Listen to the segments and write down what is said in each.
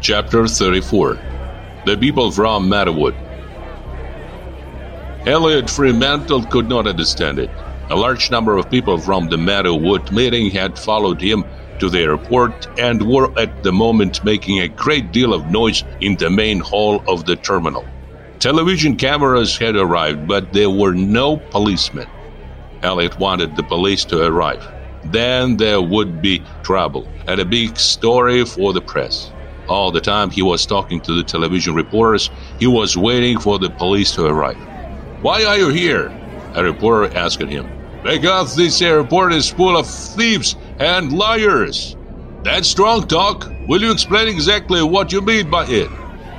Chapter 34 The People from Meadowood Elliot Fremantle could not understand it. A large number of people from the Meadowood meeting had followed him to the airport and were at the moment making a great deal of noise in the main hall of the terminal. Television cameras had arrived, but there were no policemen. Elliot wanted the police to arrive. Then there would be trouble and a big story for the press. All the time he was talking to the television reporters, he was waiting for the police to arrive. Why are you here? A reporter asked him. Because this airport is full of thieves and liars. That's strong talk. Will you explain exactly what you mean by it?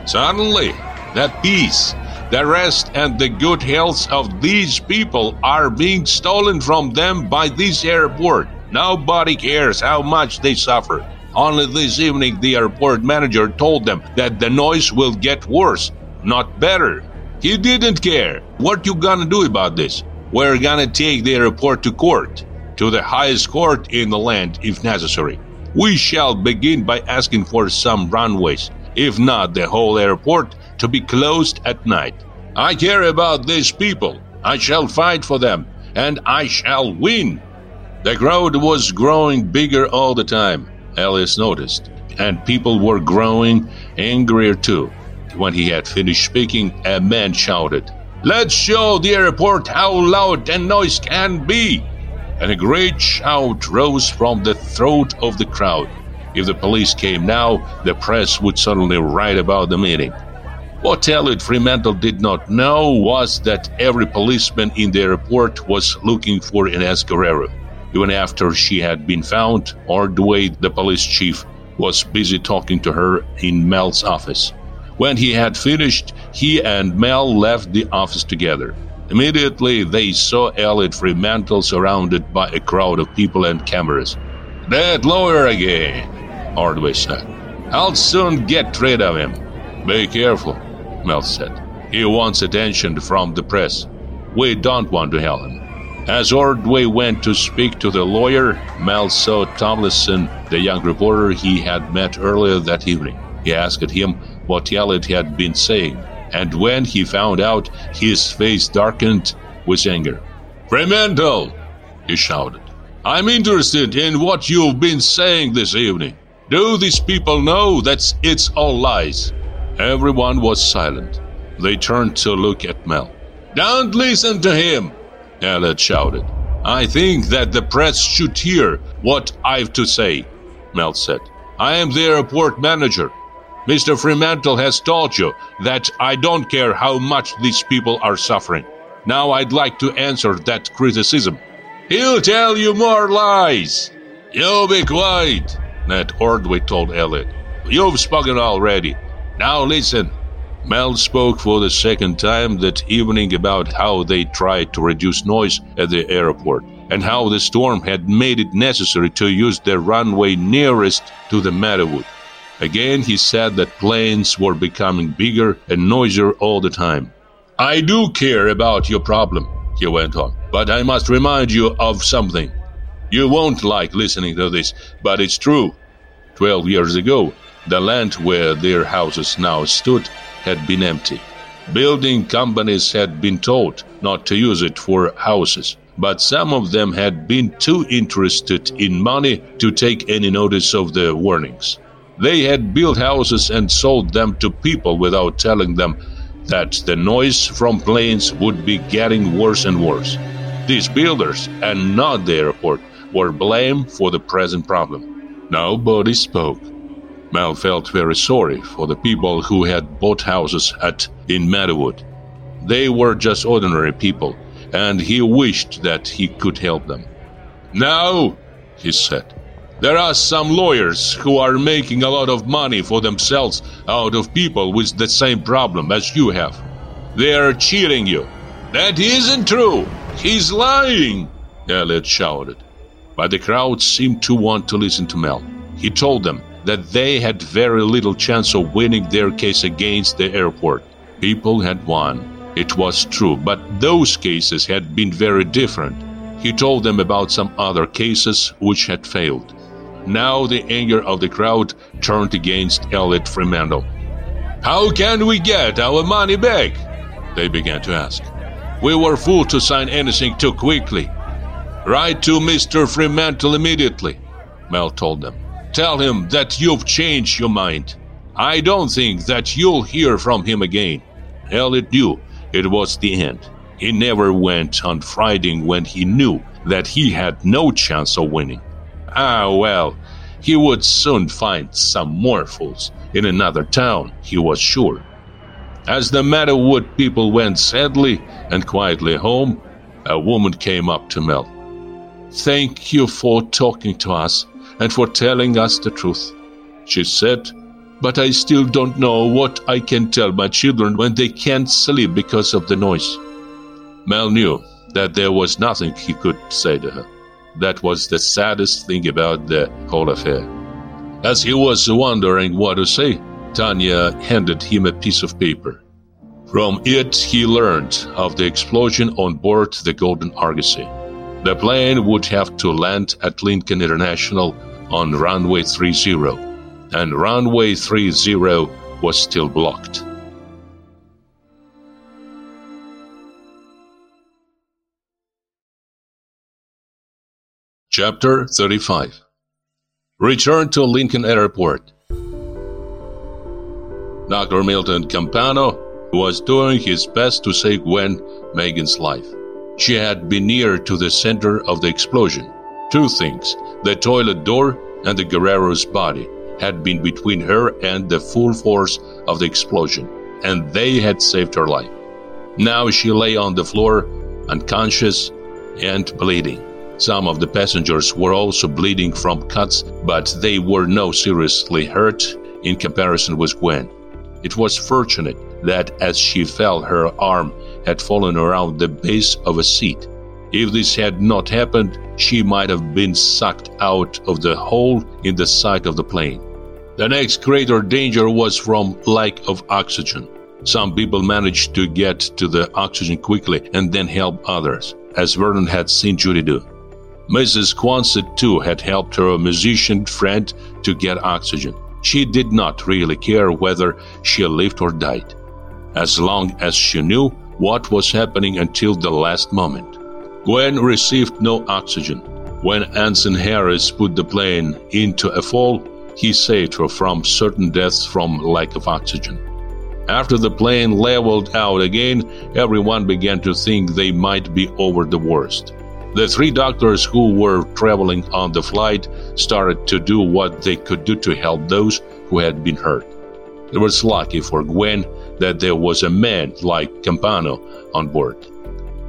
Suddenly, the peace, the rest, and the good health of these people are being stolen from them by this airport. Nobody cares how much they suffer. Only this evening, the airport manager told them that the noise will get worse, not better. He didn't care. What you gonna do about this? We're gonna take the airport to court, to the highest court in the land if necessary. We shall begin by asking for some runways, if not the whole airport, to be closed at night. I care about these people. I shall fight for them, and I shall win. The crowd was growing bigger all the time, Ellis noticed, and people were growing angrier too. When he had finished speaking, a man shouted, Let's show the airport how loud and noise can be! And a great shout rose from the throat of the crowd. If the police came now, the press would suddenly write about the meeting. What Elliot Fremantle did not know was that every policeman in the airport was looking for Ines Guerrero. Even after she had been found, Ordway, the police chief, was busy talking to her in Mel's office. When he had finished, he and Mel left the office together. Immediately, they saw Elliot Fremantle surrounded by a crowd of people and cameras. That lawyer again, Ordway said. I'll soon get rid of him. Be careful, Mel said. He wants attention from the press. We don't want to help him. As Ordway went to speak to the lawyer, Mel saw Tomlinson, the young reporter he had met earlier that evening. He asked him what Elliot had been saying, and when he found out, his face darkened with anger. Fremantle, he shouted. I'm interested in what you've been saying this evening. Do these people know that it's all lies? Everyone was silent. They turned to look at Mel. Don't listen to him, Elliot shouted. I think that the press should hear what I've to say, Mel said. I am the airport manager. Mr. Fremantle has told you that I don't care how much these people are suffering. Now I'd like to answer that criticism. He'll tell you more lies. You be quiet, Ned Ordway told Elliot. You've spoken already. Now listen. Mel spoke for the second time that evening about how they tried to reduce noise at the airport and how the storm had made it necessary to use the runway nearest to the Meadowood. Again, he said that planes were becoming bigger and noisier all the time. I do care about your problem, he went on, but I must remind you of something. You won't like listening to this, but it's true. Twelve years ago, the land where their houses now stood had been empty. Building companies had been told not to use it for houses, but some of them had been too interested in money to take any notice of the warnings. They had built houses and sold them to people without telling them that the noise from planes would be getting worse and worse. These builders, and not the airport, were blamed for the present problem. Nobody spoke. Mel felt very sorry for the people who had bought houses at in Meadowood. They were just ordinary people, and he wished that he could help them. Now, he said, there are some lawyers who are making a lot of money for themselves out of people with the same problem as you have. They are cheating you. That isn't true. He's lying, Elliot shouted. But the crowd seemed to want to listen to Mel. He told them that they had very little chance of winning their case against the airport. People had won. It was true, but those cases had been very different. He told them about some other cases which had failed. Now the anger of the crowd turned against Elliot Fremantle. How can we get our money back? They began to ask. We were fools to sign anything too quickly. Write to Mr. Fremantle immediately, Mel told them. Tell him that you've changed your mind. I don't think that you'll hear from him again. Elliot knew it was the end. He never went on fighting when he knew that he had no chance of winning. Ah, well, he would soon find some more fools in another town, he was sure. As the Meadowood people went sadly and quietly home, a woman came up to Mel. Thank you for talking to us and for telling us the truth, she said, but I still don't know what I can tell my children when they can't sleep because of the noise. Mel knew that there was nothing he could say to her. That was the saddest thing about the whole affair. As he was wondering what to say, Tanya handed him a piece of paper. From it, he learned of the explosion on board the Golden Argosy. The plane would have to land at Lincoln International on runway 30, and runway 30 was still blocked. Chapter 35 Return to Lincoln Airport. Dr. Milton Campano was doing his best to save Gwen Megan's life. She had been near to the center of the explosion. Two things the toilet door and the Guerrero's body had been between her and the full force of the explosion, and they had saved her life. Now she lay on the floor, unconscious and bleeding. Some of the passengers were also bleeding from cuts, but they were no seriously hurt in comparison with Gwen. It was fortunate that as she fell, her arm had fallen around the base of a seat. If this had not happened, she might have been sucked out of the hole in the side of the plane. The next greater danger was from lack of oxygen. Some people managed to get to the oxygen quickly and then help others, as Vernon had seen Judy do. Mrs. Quonset too had helped her musician friend to get oxygen. She did not really care whether she lived or died, as long as she knew what was happening until the last moment. Gwen received no oxygen. When Anson Harris put the plane into a fall, he saved her from certain deaths from lack of oxygen. After the plane leveled out again, everyone began to think they might be over the worst. The three doctors who were traveling on the flight started to do what they could do to help those who had been hurt. It was lucky for Gwen that there was a man like Campano on board.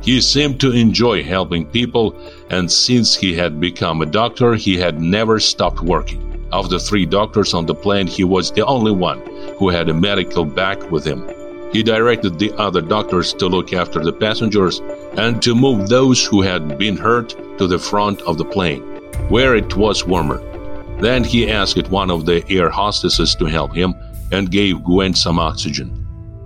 He seemed to enjoy helping people, and since he had become a doctor, he had never stopped working. Of the three doctors on the plane, he was the only one who had a medical bag with him. He directed the other doctors to look after the passengers and to move those who had been hurt to the front of the plane, where it was warmer. Then he asked one of the air hostesses to help him and gave Gwen some oxygen.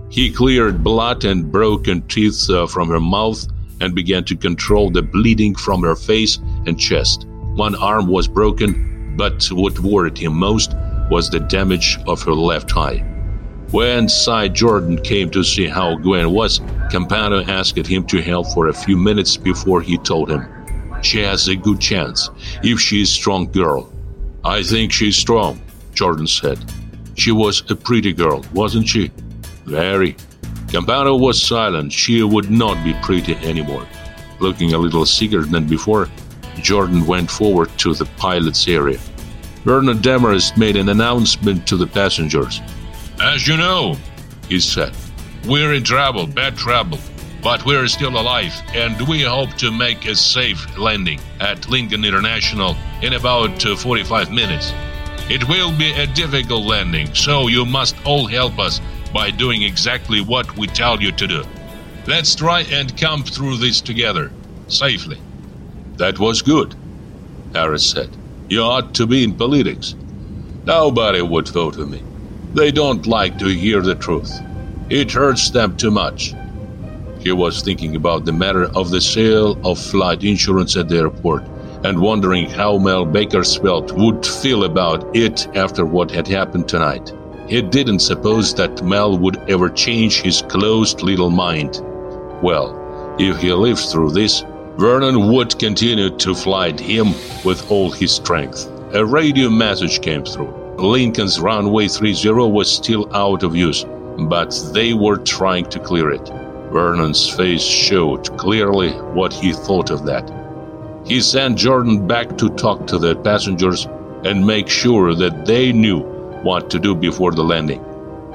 He cleared blood and broken teeth uh, from her mouth and began to control the bleeding from her face and chest. One arm was broken, but what worried him most was the damage of her left eye. When Cy Jordan came to see how Gwen was, Campano asked him to help for a few minutes before he told him, She has a good chance, if she's a strong girl. I think she's strong, Jordan said. She was a pretty girl, wasn't she? Very. Campano was silent. She would not be pretty anymore. Looking a little sicker than before, Jordan went forward to the pilot's area. Vernon Demarest made an announcement to the passengers. As you know, he said, we're in trouble, bad trouble, but we're still alive, and we hope to make a safe landing at Lincoln International in about uh, 45 minutes. It will be a difficult landing, so you must all help us by doing exactly what we tell you to do. Let's try and come through this together, safely. That was good, Harris said. You ought to be in politics. Nobody would vote for me. They don't like to hear the truth. It hurts them too much. He was thinking about the matter of the sale of flight insurance at the airport and wondering how Mel Bakersfeld would feel about it after what had happened tonight. He didn't suppose that Mel would ever change his closed little mind. Well, if he lived through this, Vernon would continue to fight him with all his strength. A radio message came through. Lincoln's runway 30 was still out of use, but they were trying to clear it. Vernon's face showed clearly what he thought of that. He sent Jordan back to talk to the passengers and make sure that they knew what to do before the landing.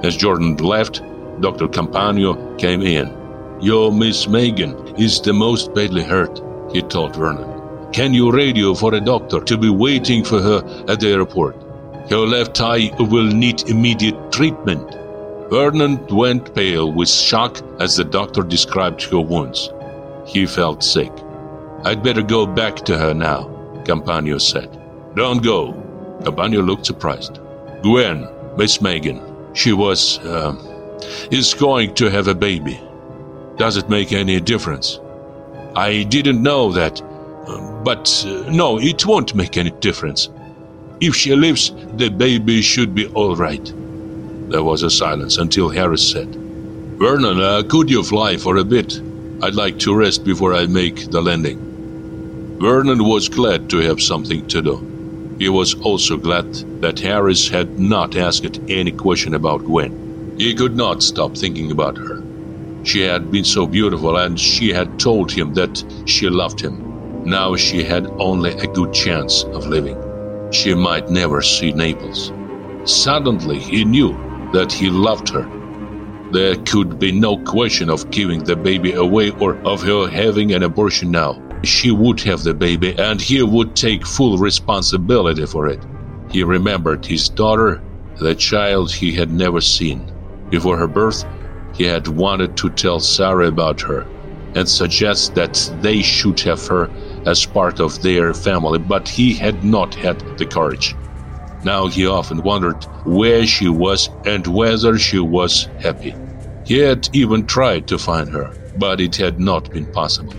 As Jordan left, Dr. Campagno came in. Your Miss Megan is the most badly hurt, he told Vernon. Can you radio for a doctor to be waiting for her at the airport? Her left eye will need immediate treatment. Vernon went pale with shock as the doctor described her wounds. He felt sick. I'd better go back to her now, Campagno said. Don't go. Campagno looked surprised. Gwen, Miss Megan, she was, uh, is going to have a baby. Does it make any difference? I didn't know that, but uh, no, it won't make any difference. If she lives, the baby should be all right. There was a silence until Harris said, Vernon, uh, could you fly for a bit? I'd like to rest before I make the landing. Vernon was glad to have something to do. He was also glad that Harris had not asked any question about Gwen. He could not stop thinking about her. She had been so beautiful and she had told him that she loved him. Now she had only a good chance of living. She might never see Naples. Suddenly he knew that he loved her. There could be no question of giving the baby away or of her having an abortion now she would have the baby and he would take full responsibility for it. He remembered his daughter, the child he had never seen. Before her birth, he had wanted to tell Sarah about her and suggest that they should have her as part of their family, but he had not had the courage. Now he often wondered where she was and whether she was happy. He had even tried to find her, but it had not been possible.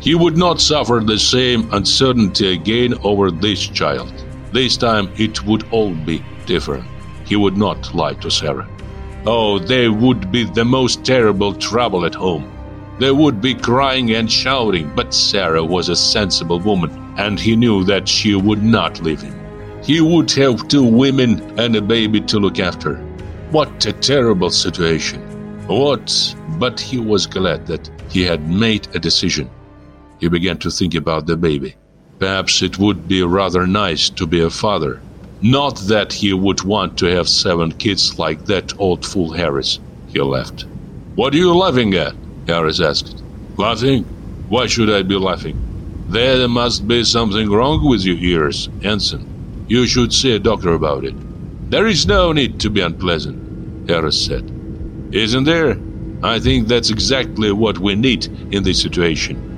He would not suffer the same uncertainty again over this child. This time it would all be different. He would not lie to Sarah. Oh, there would be the most terrible trouble at home. There would be crying and shouting, but Sarah was a sensible woman, and he knew that she would not leave him. He would have two women and a baby to look after. What a terrible situation. What? But he was glad that he had made a decision. He began to think about the baby. Perhaps it would be rather nice to be a father. Not that he would want to have seven kids like that old fool Harris. He laughed. What are you laughing at? Harris asked. Laughing? Why should I be laughing? There must be something wrong with your ears, Anson. You should see a doctor about it. There is no need to be unpleasant, Harris said. Isn't there? I think that's exactly what we need in this situation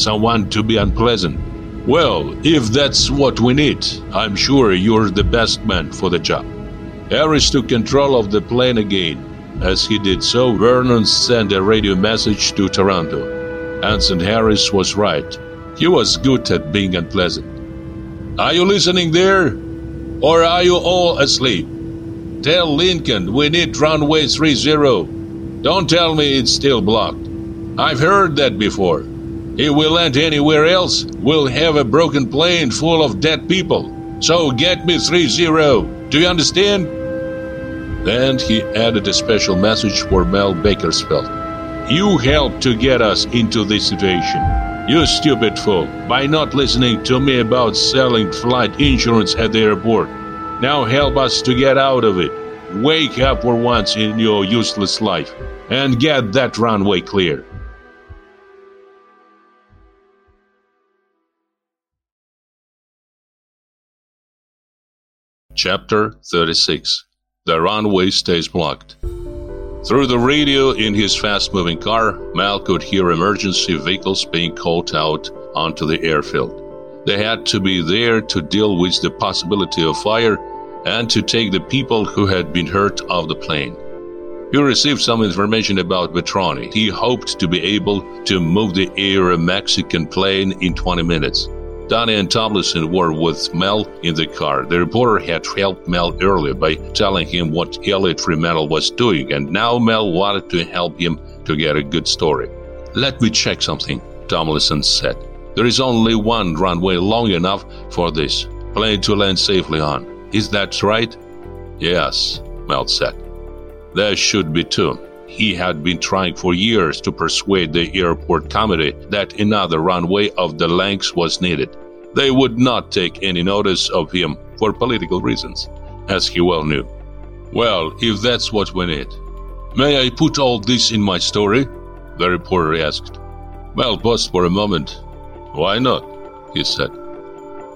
someone to be unpleasant. Well, if that's what we need, I'm sure you're the best man for the job. Harris took control of the plane again. As he did so, Vernon sent a radio message to Toronto. Anson Harris was right. He was good at being unpleasant. Are you listening there? Or are you all asleep? Tell Lincoln we need runway 30. Don't tell me it's still blocked. I've heard that before. If we land anywhere else, we'll have a broken plane full of dead people. So get me 3-0. Do you understand? Then he added a special message for Mel Bakersfeld. You helped to get us into this situation. You stupid fool, by not listening to me about selling flight insurance at the airport. Now help us to get out of it. Wake up for once in your useless life and get that runway clear. Chapter 36 The runway stays blocked. Through the radio in his fast moving car, Mel could hear emergency vehicles being called out onto the airfield. They had to be there to deal with the possibility of fire and to take the people who had been hurt off the plane. He received some information about Petroni. He hoped to be able to move the Aero Mexican plane in 20 minutes. Donnie and Tomlinson were with Mel in the car. The reporter had helped Mel earlier by telling him what Elliot Fremantle was doing, and now Mel wanted to help him to get a good story. Let me check something, Tomlinson said. There is only one runway long enough for this plane to land safely on. Is that right? Yes, Mel said. There should be two. He had been trying for years to persuade the airport committee that another runway of the length was needed. They would not take any notice of him for political reasons, as he well knew. Well, if that's what we need. May I put all this in my story? The reporter asked. Mel paused for a moment. Why not? he said.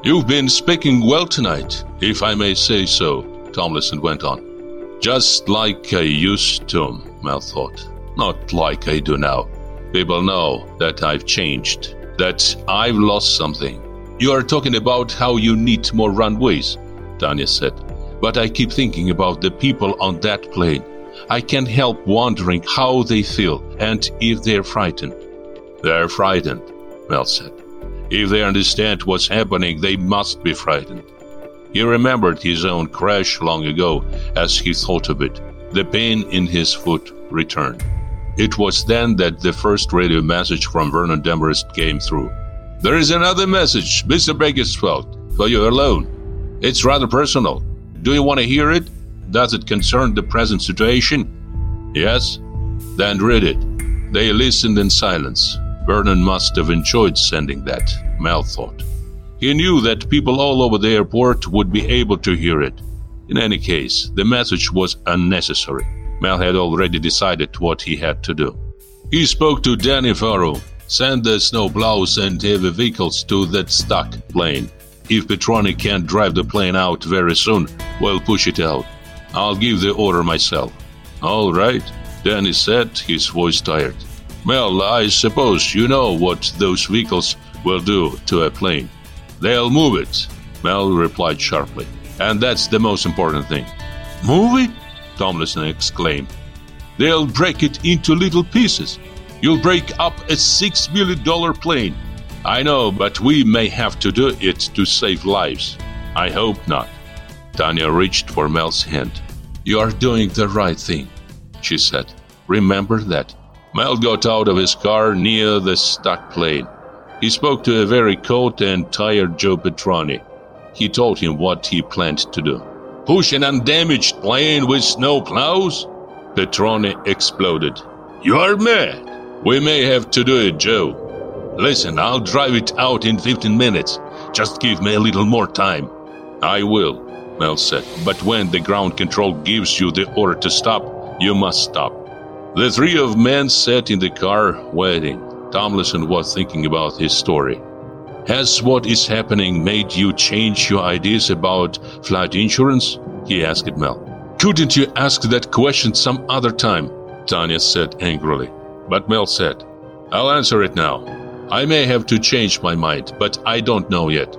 You've been speaking well tonight, if I may say so, Tomlinson went on. Just like I used to, Mel thought. Not like I do now. People know that I've changed, that I've lost something. You are talking about how you need more runways, Tanya said. But I keep thinking about the people on that plane. I can't help wondering how they feel and if they're frightened. They're frightened, Mel said. If they understand what's happening, they must be frightened. He remembered his own crash long ago as he thought of it. The pain in his foot returned. It was then that the first radio message from Vernon Demarest came through. There is another message, Mr. Bakersfeld, for you alone. It's rather personal. Do you want to hear it? Does it concern the present situation? Yes? Then read it. They listened in silence. Vernon must have enjoyed sending that, Mel thought. He knew that people all over the airport would be able to hear it. In any case, the message was unnecessary. Mel had already decided what he had to do. He spoke to Danny Farrow. Send the snowplows and heavy vehicles to that stuck plane. If Petroni can't drive the plane out very soon, we'll push it out. I'll give the order myself. All right, Danny said, his voice tired. Well, I suppose you know what those vehicles will do to a plane. They'll move it, Mel replied sharply. And that's the most important thing. Move it? Tomlinson exclaimed. They'll break it into little pieces. You'll break up a six million dollar plane. I know, but we may have to do it to save lives. I hope not. Tanya reached for Mel's hand. You are doing the right thing, she said. Remember that. Mel got out of his car near the stuck plane. He spoke to a very cold and tired Joe Petroni. He told him what he planned to do. Push an undamaged plane with snow plows? Petroni exploded. You are mad. We may have to do it, Joe. Listen, I'll drive it out in 15 minutes. Just give me a little more time. I will, Mel said. But when the ground control gives you the order to stop, you must stop. The three of men sat in the car, waiting. Tomlinson was thinking about his story. Has what is happening made you change your ideas about flight insurance? He asked Mel. Couldn't you ask that question some other time? Tanya said angrily. But Mel said, I'll answer it now. I may have to change my mind, but I don't know yet.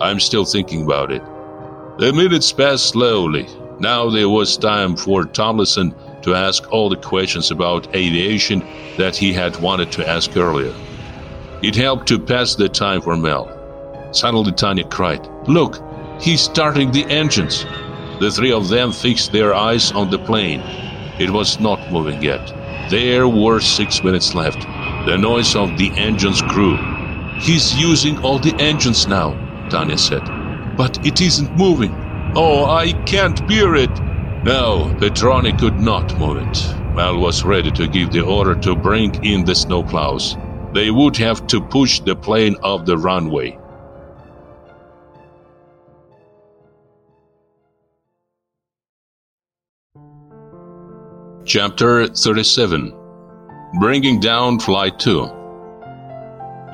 I'm still thinking about it. The minutes passed slowly. Now there was time for Tomlinson to ask all the questions about aviation that he had wanted to ask earlier. It helped to pass the time for Mel. Suddenly Tanya cried, Look, he's starting the engines. The three of them fixed their eyes on the plane. It was not moving yet. There were six minutes left. The noise of the engines grew. He's using all the engines now, Tanya said. But it isn't moving. Oh, I can't bear it. No, Petroni could not move it. Mel was ready to give the order to bring in the snowplows. They would have to push the plane off the runway. Chapter 37 Bringing Down Flight 2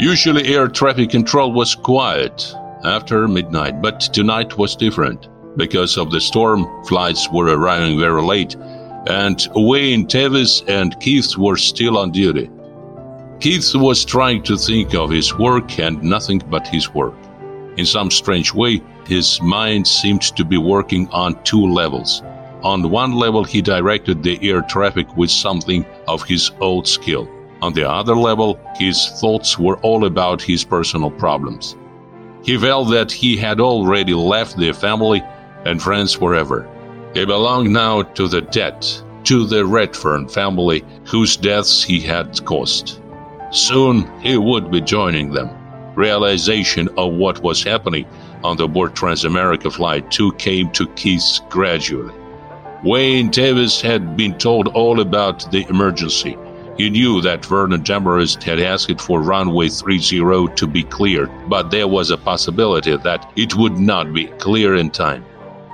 Usually air traffic control was quiet after midnight, but tonight was different. Because of the storm, flights were arriving very late, and Wayne Tevis and Keith were still on duty. Keith was trying to think of his work and nothing but his work. In some strange way, his mind seemed to be working on two levels. On one level, he directed the air traffic with something of his old skill. On the other level, his thoughts were all about his personal problems. He felt that he had already left their family and friends forever. He belonged now to the dead, to the Redfern family whose deaths he had caused. Soon he would be joining them. Realization of what was happening on the board Transamerica Flight 2 came to Keith gradually. Wayne Tevis had been told all about the emergency. He knew that Vernon Demarest had asked for runway 30 to be cleared, but there was a possibility that it would not be clear in time.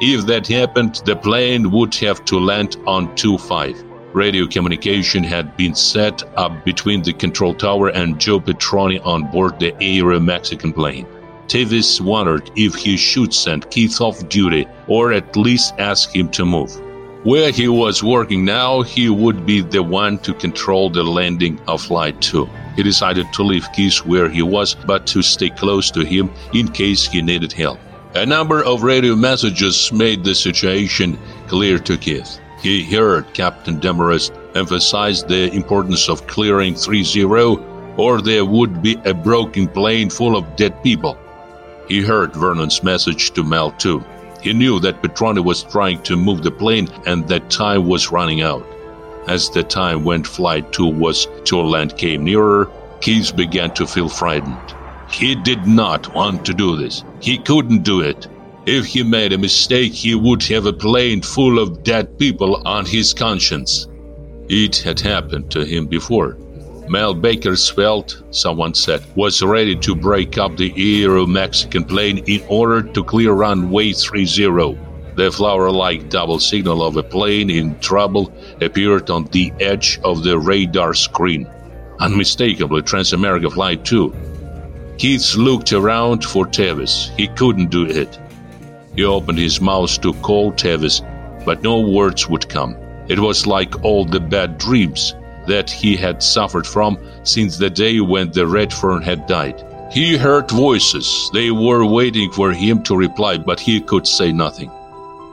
If that happened, the plane would have to land on 25. Radio communication had been set up between the control tower and Joe Petroni on board the Aero Mexican plane. Tevis wondered if he should send Keith off duty or at least ask him to move. Where he was working now, he would be the one to control the landing of Flight 2. He decided to leave Keith where he was, but to stay close to him in case he needed help. A number of radio messages made the situation clear to Keith. He heard Captain Demarest emphasize the importance of clearing 3-0 or there would be a broken plane full of dead people. He heard Vernon's message to Mel too. He knew that Petroni was trying to move the plane and that time was running out. As the time when Flight 2 was to land came nearer, Keith began to feel frightened. He did not want to do this. He couldn't do it. If he made a mistake, he would have a plane full of dead people on his conscience. It had happened to him before. Mel Bakersfeld, someone said, was ready to break up the Aero Mexican plane in order to clear runway 30. The flower-like double signal of a plane in trouble appeared on the edge of the radar screen. Unmistakably Transamerica Flight 2. Keith looked around for Tevis. He couldn't do it. He opened his mouth to call Tevis, but no words would come. It was like all the bad dreams that he had suffered from since the day when the Redfern had died. He heard voices. They were waiting for him to reply, but he could say nothing.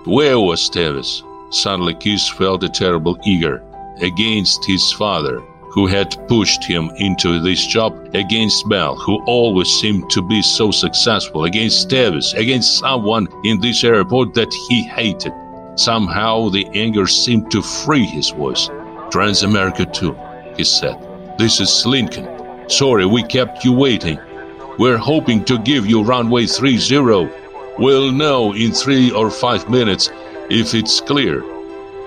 Where was Tevis? Suddenly Keith felt a terrible eager against his father, who had pushed him into this job, against Mel, who always seemed to be so successful, against Tevis, against someone in this airport that he hated. Somehow the anger seemed to free his voice. Transamerica 2, he said. This is Lincoln. Sorry we kept you waiting. We're hoping to give you runway 30. We'll know in three or five minutes if it's clear.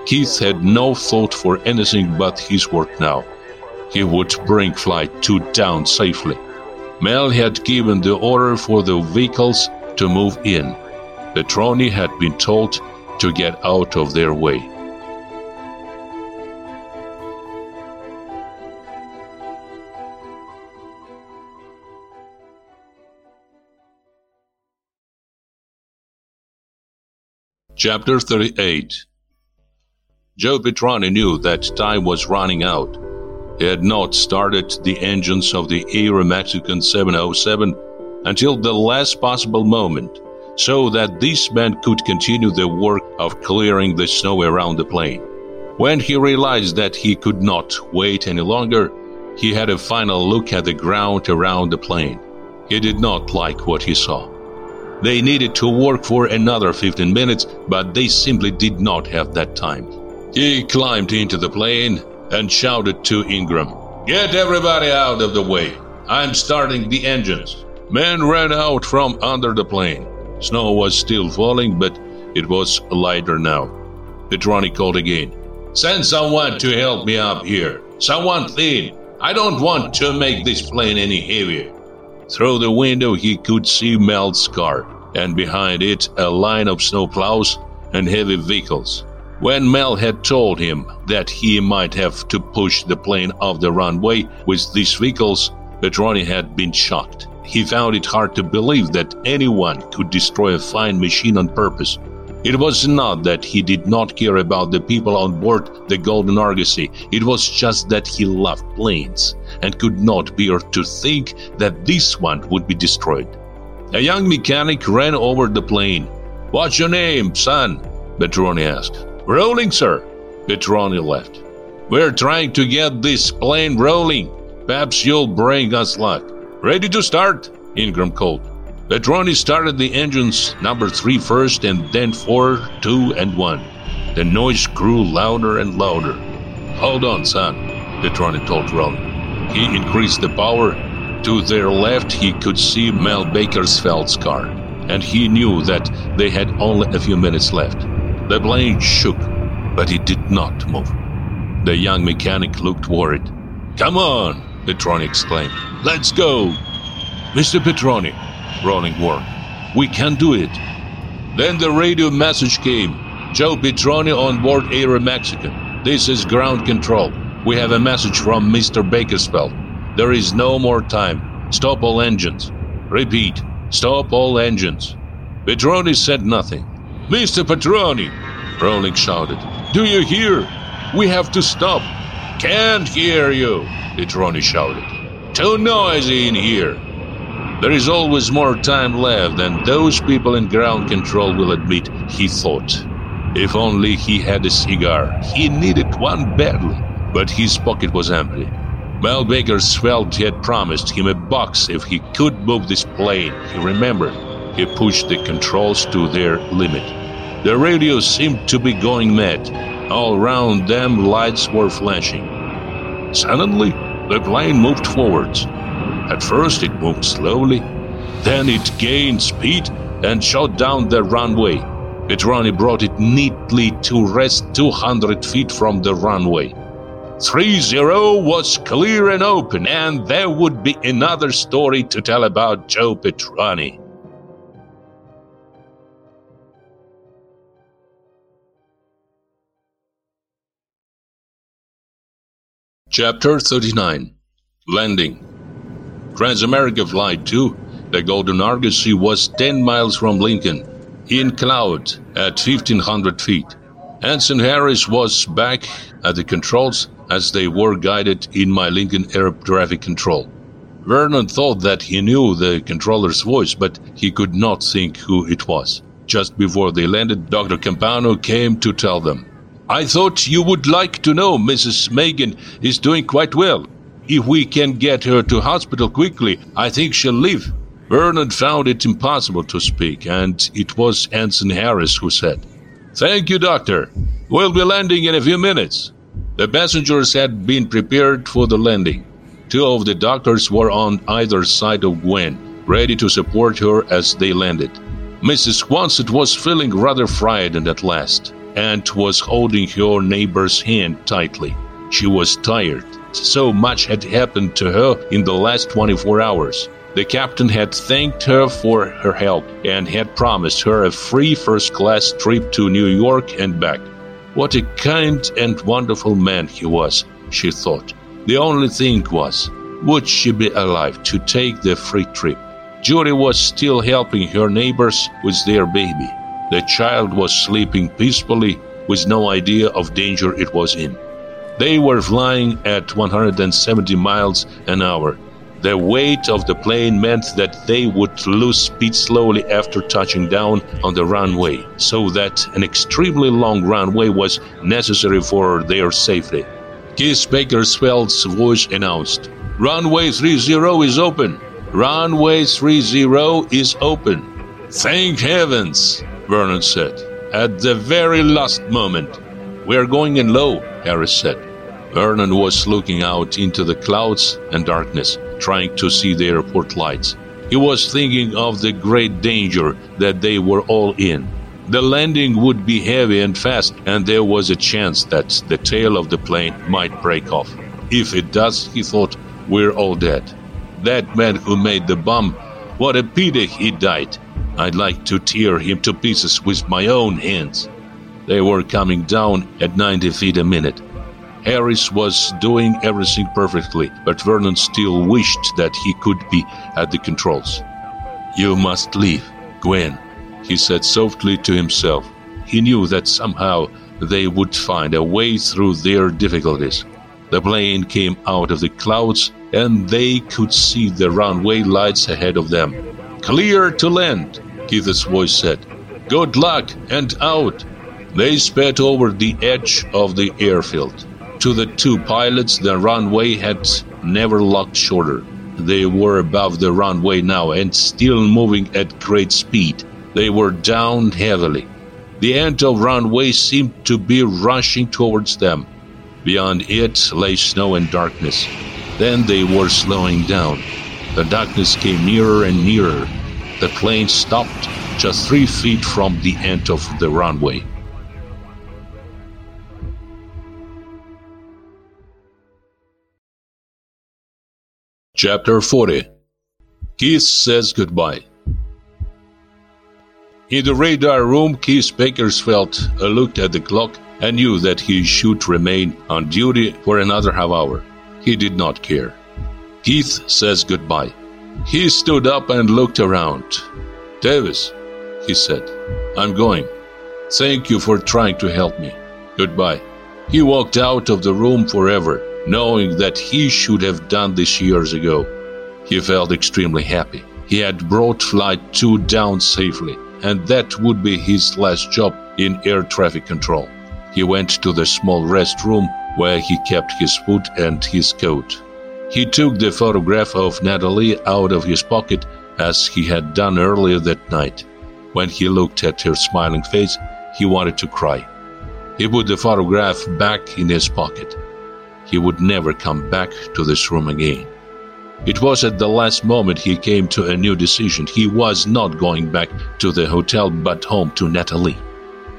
Keith had no thought for anything but his work now. He would bring Flight 2 down safely. Mel had given the order for the vehicles to move in. The Petroni had been told to get out of their way. Chapter 38 Joe Petroni knew that time was running out. He had not started the engines of the Aero Mexican 707 until the last possible moment, so that this man could continue the work of clearing the snow around the plane. When he realized that he could not wait any longer, he had a final look at the ground around the plane. He did not like what he saw. They needed to work for another 15 minutes, but they simply did not have that time. He climbed into the plane and shouted to Ingram, Get everybody out of the way. I'm starting the engines. Men ran out from under the plane. Snow was still falling, but it was lighter now. Petroni called again. Send someone to help me up here. Someone thin. I don't want to make this plane any heavier. Through the window, he could see Mel's car, and behind it, a line of snowplows and heavy vehicles. When Mel had told him that he might have to push the plane off the runway with these vehicles, Petroni had been shocked. He found it hard to believe that anyone could destroy a fine machine on purpose. It was not that he did not care about the people on board the Golden Argosy, it was just that he loved planes and could not bear to think that this one would be destroyed. A young mechanic ran over the plane. What's your name, son? Petroni asked. Rolling, sir. Petroni left. We're trying to get this plane rolling. Perhaps you'll bring us luck. Ready to start? Ingram called. Petroni started the engines number three first and then four, two, and one. The noise grew louder and louder. Hold on, son, Petroni told Ron. He increased the power. To their left, he could see Mel Bakersfeld's car, and he knew that they had only a few minutes left. The plane shook, but it did not move. The young mechanic looked worried. Come on, Petroni exclaimed. Let's go. Mr. Petroni, Roland warned. We can do it. Then the radio message came. Joe Petroni on board Aero Mexican. This is ground control. We have a message from Mr. Bakersfeld. There is no more time. Stop all engines. Repeat. Stop all engines. Petroni said nothing. Mr. Petroni, Roland shouted. Do you hear? We have to stop. Can't hear you, Petroni shouted. Too noisy in here. There is always more time left than those people in ground control will admit, he thought. If only he had a cigar. He needed one badly, but his pocket was empty. Mel He had promised him a box if he could move this plane. He remembered. He pushed the controls to their limit. The radio seemed to be going mad. All around them, lights were flashing. Suddenly, the plane moved forwards. At first, it moved slowly. Then it gained speed and shot down the runway. Petroni brought it neatly to rest 200 feet from the runway. 3-0 was clear and open, and there would be another story to tell about Joe Petroni. Chapter 39 Landing Transamerica Flight 2, the Golden Argosy was 10 miles from Lincoln, in cloud at 1500 feet. Anson Harris was back at the controls as they were guided in my Lincoln Air Traffic Control. Vernon thought that he knew the controller's voice, but he could not think who it was. Just before they landed, Dr. Campano came to tell them I thought you would like to know Mrs. Megan is doing quite well. If we can get her to hospital quickly, I think she'll live. Vernon found it impossible to speak, and it was Anson Harris who said, Thank you, Doctor. We'll be landing in a few minutes. The passengers had been prepared for the landing. Two of the doctors were on either side of Gwen, ready to support her as they landed. Mrs. Quonset was feeling rather frightened at last and was holding her neighbor's hand tightly. She was tired. So much had happened to her in the last 24 hours. The captain had thanked her for her help and had promised her a free first class trip to New York and back. What a kind and wonderful man he was, she thought. The only thing was, would she be alive to take the free trip? Judy was still helping her neighbors with their baby. The child was sleeping peacefully with no idea of danger it was in. They were flying at 170 miles an hour. The weight of the plane meant that they would lose speed slowly after touching down on the runway, so that an extremely long runway was necessary for their safety. Keith Bakersfeld's voice announced, Runway 30 is open. Runway 30 is open. Thank heavens, Vernon said. At the very last moment. We're going in low, Harris said. Vernon was looking out into the clouds and darkness, trying to see the airport lights. He was thinking of the great danger that they were all in. The landing would be heavy and fast, and there was a chance that the tail of the plane might break off. If it does, he thought, we're all dead. That man who made the bomb, what a pity he died. I'd like to tear him to pieces with my own hands. They were coming down at 90 feet a minute. Harris was doing everything perfectly, but Vernon still wished that he could be at the controls. You must leave, Gwen, he said softly to himself. He knew that somehow they would find a way through their difficulties. The plane came out of the clouds and they could see the runway lights ahead of them. Clear to land, Keith's voice said. Good luck and out. They sped over the edge of the airfield. To the two pilots, the runway had never looked shorter. they were above the runway now and still moving at great speed. They were down heavily. The end of runway seemed to be rushing towards them. Beyond it lay snow and darkness. Then they were slowing down. The darkness came nearer and nearer. The plane stopped just three feet from the end of the runway. Chapter 40 Keith says goodbye. In the radar room, Keith Bakersfeld uh, looked at the clock and knew that he should remain on duty for another half hour. He did not care. Keith says goodbye. He stood up and looked around. Davis, he said, I'm going. Thank you for trying to help me. Goodbye. He walked out of the room forever knowing that he should have done this years ago. He felt extremely happy. He had brought Flight 2 down safely, and that would be his last job in air traffic control. He went to the small restroom where he kept his food and his coat. He took the photograph of Natalie out of his pocket as he had done earlier that night. When he looked at her smiling face, he wanted to cry. He put the photograph back in his pocket he would never come back to this room again. It was at the last moment he came to a new decision. He was not going back to the hotel but home to Natalie.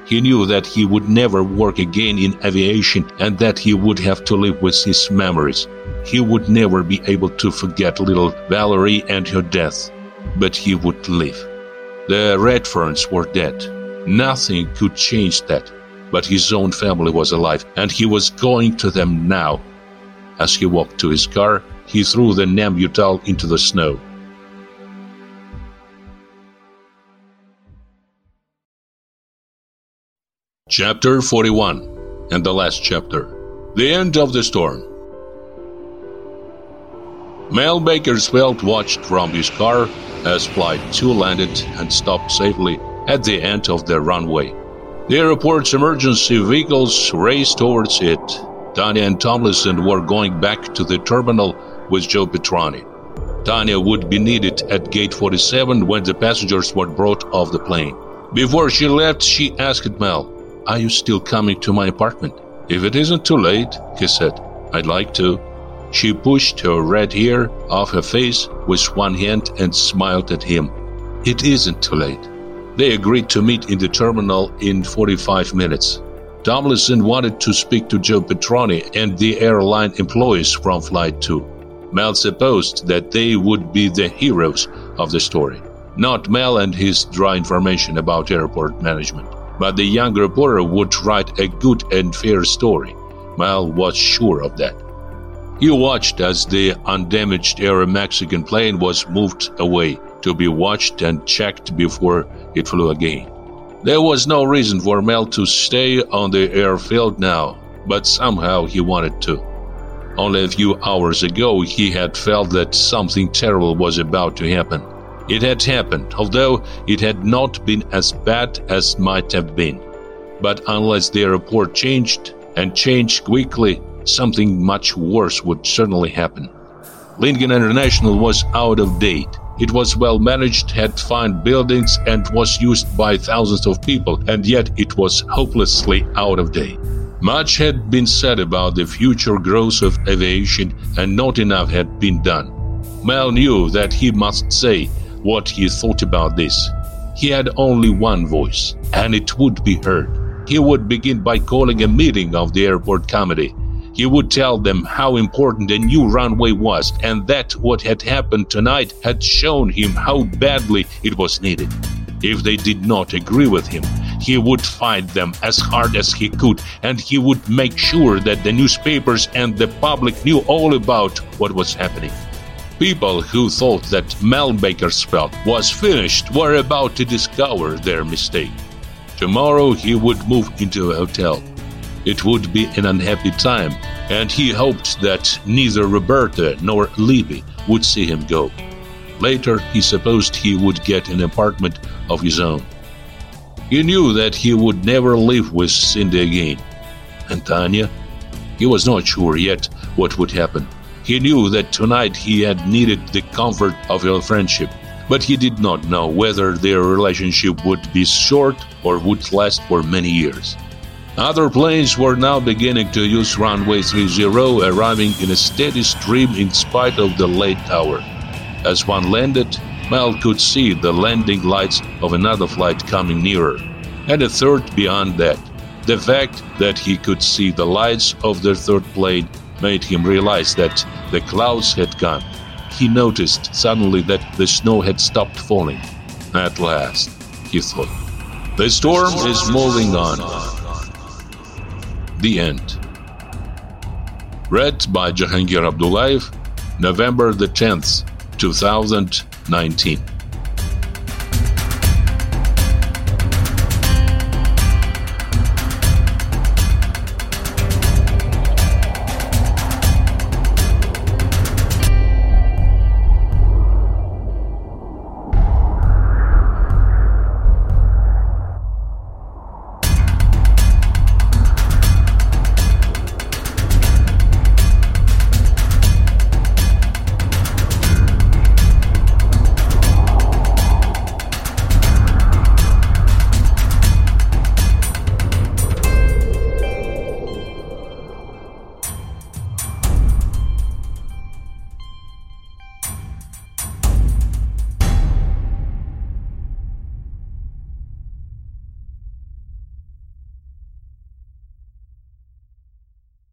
He knew that he would never work again in aviation and that he would have to live with his memories. He would never be able to forget little Valerie and her death, but he would live. The Redferns were dead. Nothing could change that but his own family was alive, and he was going to them now. As he walked to his car, he threw the Nembutal into the snow. Chapter 41 and the last chapter The End of the Storm. Mel Bakersfeld watched from his car as Flight 2 landed and stopped safely at the end of the runway. The airport's emergency vehicles raced towards it. Tanya and Tomlinson were going back to the terminal with Joe Petroni. Tanya would be needed at gate 47 when the passengers were brought off the plane. Before she left, she asked Mel, Are you still coming to my apartment? If it isn't too late, he said, I'd like to. She pushed her red hair off her face with one hand and smiled at him. It isn't too late. They agreed to meet in the terminal in 45 minutes. Tomlinson wanted to speak to Joe Petroni and the airline employees from Flight 2. Mel supposed that they would be the heroes of the story, not Mel and his dry information about airport management. But the young reporter would write a good and fair story. Mel was sure of that. He watched as the undamaged Aero Mexican plane was moved away to be watched and checked before it flew again. There was no reason for Mel to stay on the airfield now, but somehow he wanted to. Only a few hours ago he had felt that something terrible was about to happen. It had happened, although it had not been as bad as might have been. But unless the report changed, and changed quickly, something much worse would certainly happen. Lincoln International was out of date. It was well managed, had fine buildings, and was used by thousands of people, and yet it was hopelessly out of date. Much had been said about the future growth of aviation, and not enough had been done. Mel knew that he must say what he thought about this. He had only one voice, and it would be heard. He would begin by calling a meeting of the airport committee he would tell them how important a new runway was and that what had happened tonight had shown him how badly it was needed. If they did not agree with him, he would fight them as hard as he could and he would make sure that the newspapers and the public knew all about what was happening. People who thought that Mel Bakersfeld was finished were about to discover their mistake. Tomorrow he would move into a hotel it would be an unhappy time, and he hoped that neither Roberta nor Libby would see him go. Later, he supposed he would get an apartment of his own. He knew that he would never live with Cindy again. And Tanya? He was not sure yet what would happen. He knew that tonight he had needed the comfort of her friendship, but he did not know whether their relationship would be short or would last for many years. Other planes were now beginning to use runway 30, arriving in a steady stream in spite of the late hour. As one landed, Mel could see the landing lights of another flight coming nearer, and a third beyond that. The fact that he could see the lights of the third plane made him realize that the clouds had gone. He noticed suddenly that the snow had stopped falling. At last, he thought. The storm is moving on. The end. Read by Jahangir Abdullayev, November the 10th, 2019.